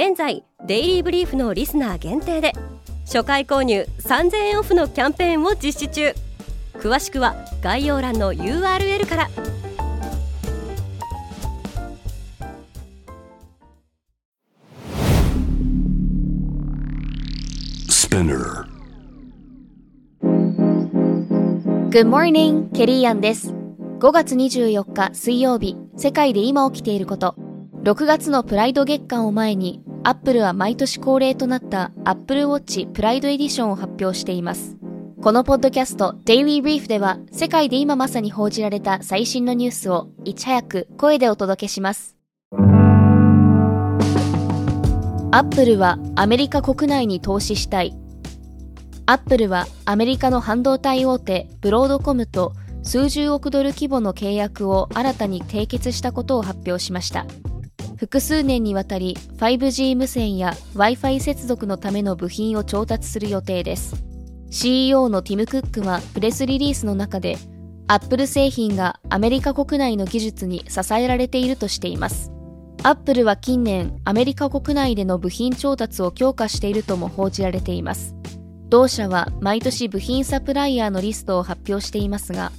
現在デイリーブリーフのリスナー限定で初回購入3000円オフのキャンペーンを実施中詳しくは概要欄の URL から e Good morning, ケリーアンです。5月24日水曜日、世界で今起きていること。6月のプライド月間を前に、アップルは毎年恒例となった Apple Watch プライドエディションを発表しています。このポッドキャスト Daily Brief では世界で今まさに報じられた最新のニュースをいち早く声でお届けします。アップルはアメリカ国内に投資したい。アップルはアメリカの半導体大手ブロードコムと数十億ドル規模の契約を新たに締結したことを発表しました。複数年にわたり 5G 無線や Wi-Fi 接続のための部品を調達する予定です。CEO のティム・クックはプレスリリースの中で、アップル製品がアメリカ国内の技術に支えられているとしています。アップルは近年、アメリカ国内での部品調達を強化しているとも報じられています。同社は毎年部品サプライヤーのリストを発表していますが、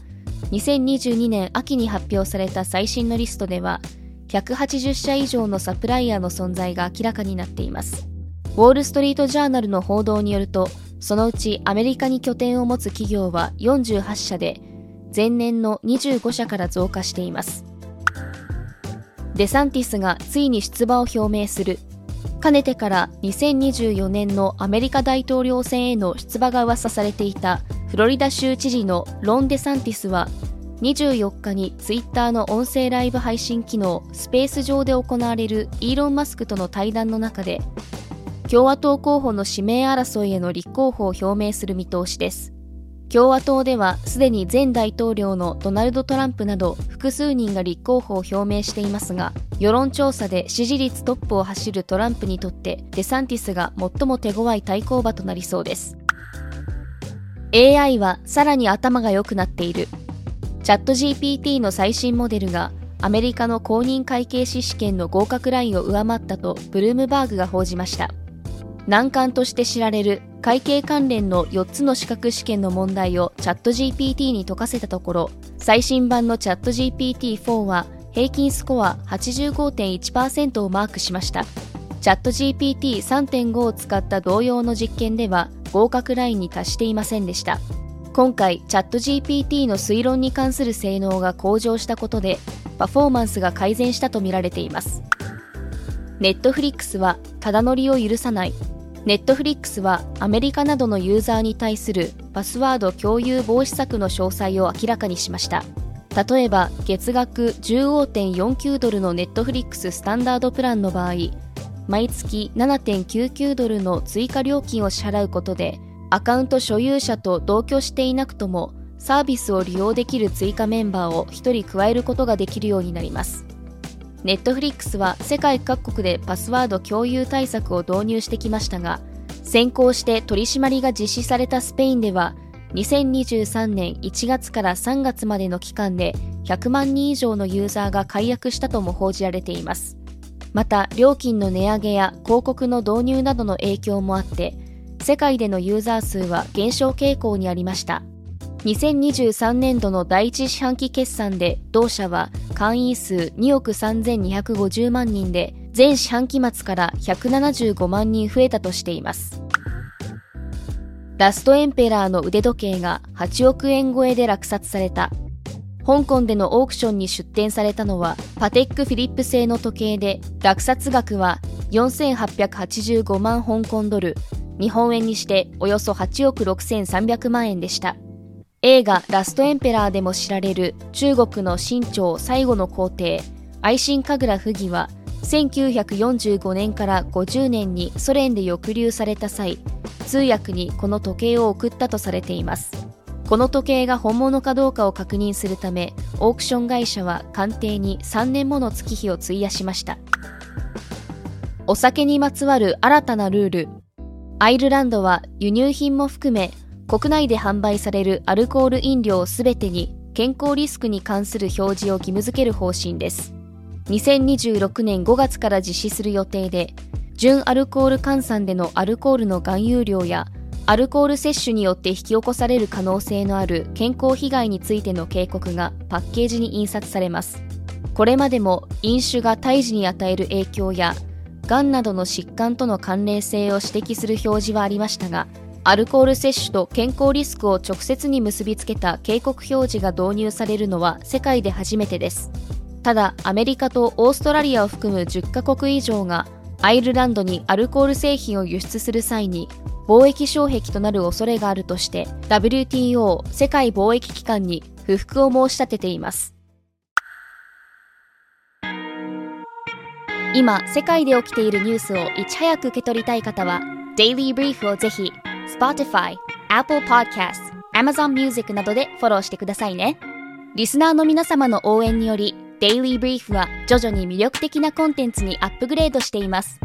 2022年秋に発表された最新のリストでは、180社以上のサプライヤーの存在が明らかになっています。ウォール・ストリート・ジャーナルの報道によると、そのうちアメリカに拠点を持つ企業は48社で、前年の25社から増加しています。デサンティスがついに出馬を表明する。かねてから2024年のアメリカ大統領選への出馬が噂されていたフロリダ州知事のロン・デサンティスは24日にツイッターの音声ライブ配信機能スペース上で行われるイーロン・マスクとの対談の中で共和党候補の指名争いへの立候補を表明する見通しです。共和党ではすでに前大統領のドナルド・トランプなど複数人が立候補を表明していますが、世論調査で支持率トップを走るトランプにとってデサンティスが最も手強い対抗馬となりそうです。AI はさらに頭が良くなっている。チャット GPT の最新モデルがアメリカの公認会計士試験の合格ラインを上回ったとブルームバーグが報じました。難関として知られる会計関連の4つの資格試験の問題をチャット GPT に解かせたところ、最新版のチャット GPT-4 は平均スコア85.1%をマークしました。チャット GPT3.5 を使った同様の実験では合格ラインに達していませんでした。今回、チャット GPT の推論に関する性能が向上したことで、パフォーマンスが改善したとみられています。ネットフリックスはただ乗りを許さないネットフリックスはアメリカなどのユーザーに対するパスワード共有防止策の詳細を明らかにしました例えば月額15.49ドルのネットフリックススタンダードプランの場合毎月7.99ドルの追加料金を支払うことでアカウント所有者と同居していなくともサービスを利用できる追加メンバーを1人加えることができるようになりますネットフリックスは世界各国でパスワード共有対策を導入してきましたが、先行して取り締まりが実施されたスペインでは、2023年1月から3月までの期間で100万人以上のユーザーが解約したとも報じられています。また、料金の値上げや広告の導入などの影響もあって、世界でのユーザー数は減少傾向にありました。2023年度の第一四半期決算で同社は会員数2億3250万人で前四半期末から175万人増えたとしています。ラストエンペラーの腕時計が8億円超えで落札された。香港でのオークションに出展されたのはパテックフィリップ製の時計で落札額は4885万香港ドル、日本円にしておよそ8億6300万円でした。映画ラストエンペラーでも知られる中国の清朝最後の皇帝、愛新神楽不義は1945年から50年にソ連で抑留された際通訳にこの時計を送ったとされていますこの時計が本物かどうかを確認するためオークション会社は鑑定に3年もの月日を費やしましたお酒にまつわる新たなルールアイルランドは輸入品も含め国内で販売されるアルコール飲料すべてに健康リスクに関する表示を義務付ける方針です。2026年5月から実施する予定で純アルコール換算でのアルコールの含有量やアルコール摂取によって引き起こされる可能性のある健康被害についての警告がパッケージに印刷されます。これまでも飲酒が胎児に与える影響やがんなどの疾患との関連性を指摘する表示はありましたがアルコール摂取と健康リスクを直接に結びつけた警告表示が導入されるのは世界で初めてです。ただアメリカとオーストラリアを含む10カ国以上がアイルランドにアルコール製品を輸出する際に貿易障壁となる恐れがあるとして WTO 世界貿易機関に不服を申し立てています。今世界で起きているニュースをいち早く受け取りたい方は Daily Brief をぜひ Spotify、Apple Podcast、Amazon Music などでフォローしてくださいね。リスナーの皆様の応援により Daily Brief は徐々に魅力的なコンテンツにアップグレードしています。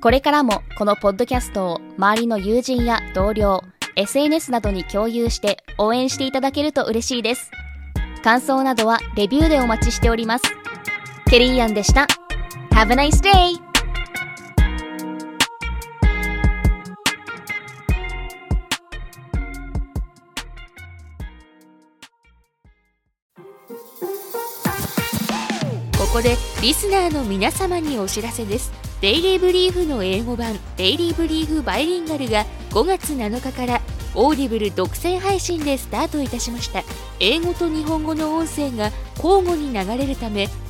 これからもこのポッドキャストを周りの友人や同僚 SNS などに共有して応援していただけると嬉しいです。感想などはレビューでお待ちしております。ケリーアンでした。Have a nice day! ここでリスナーの皆様にお知らせですデイリーブリーフの英語版デイリーブリーフバイリンガルが5月7日からオーディブル独占配信でスタートいたしました英語と日本語の音声が交互に流れるため